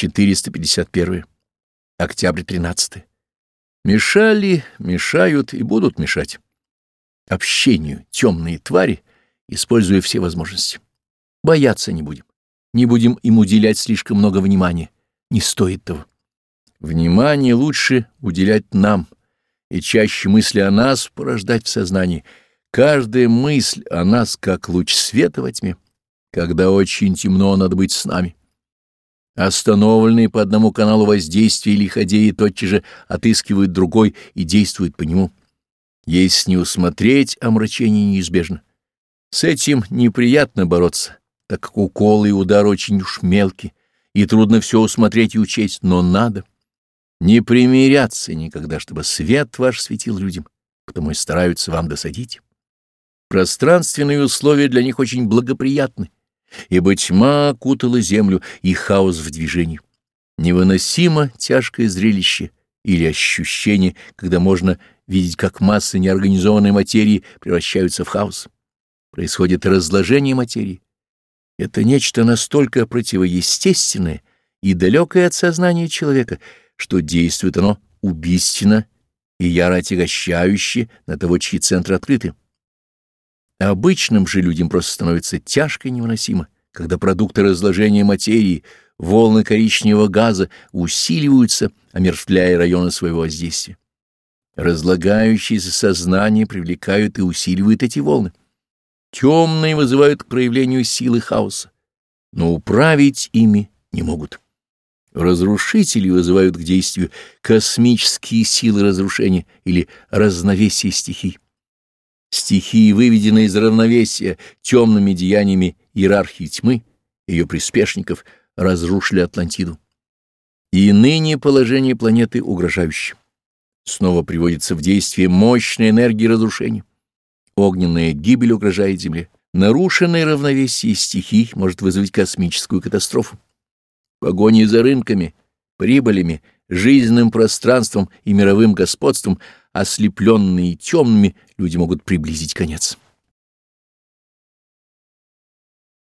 451. Октябрь 13. Мешали, мешают и будут мешать. Общению темные твари, используя все возможности. Бояться не будем. Не будем им уделять слишком много внимания. Не стоит того. Внимание лучше уделять нам и чаще мысли о нас порождать в сознании. Каждая мысль о нас, как луч света во тьме. Когда очень темно, надо быть с нами. Остановленные по одному каналу воздействия лиходеи тотчас же отыскивают другой и действуют по нему. Если не усмотреть, омрачение неизбежно. С этим неприятно бороться, так как уколы и удар очень уж мелкие, и трудно все усмотреть и учесть, но надо. Не примиряться никогда, чтобы свет ваш светил людям, потому и стараются вам досадить. Пространственные условия для них очень благоприятны ибо тьма окутала землю и хаос в движении. Невыносимо тяжкое зрелище или ощущение, когда можно видеть, как массы неорганизованной материи превращаются в хаос. Происходит разложение материи. Это нечто настолько противоестественное и далекое от сознания человека, что действует оно убийственно и яро отягощающе на того, чьи центры открыты. Обычным же людям просто становится тяжко и невыносимо, когда продукты разложения материи, волны коричневого газа усиливаются, омертвляя районы своего воздействия. Разлагающиеся сознания привлекают и усиливают эти волны. Темные вызывают к проявлению силы хаоса, но управить ими не могут. Разрушители вызывают к действию космические силы разрушения или разновесия стихий. Стихии, выведенные из равновесия темными деяниями иерархии тьмы, ее приспешников, разрушили Атлантиду. И ныне положение планеты угрожающее. Снова приводится в действие мощная энергия разрушения. Огненная гибель угрожает Земле. Нарушенное равновесие стихий может вызвать космическую катастрофу. Погони за рынками, прибылями, жизненным пространством и мировым господством, ослепленные темными, люди могут приблизить конец.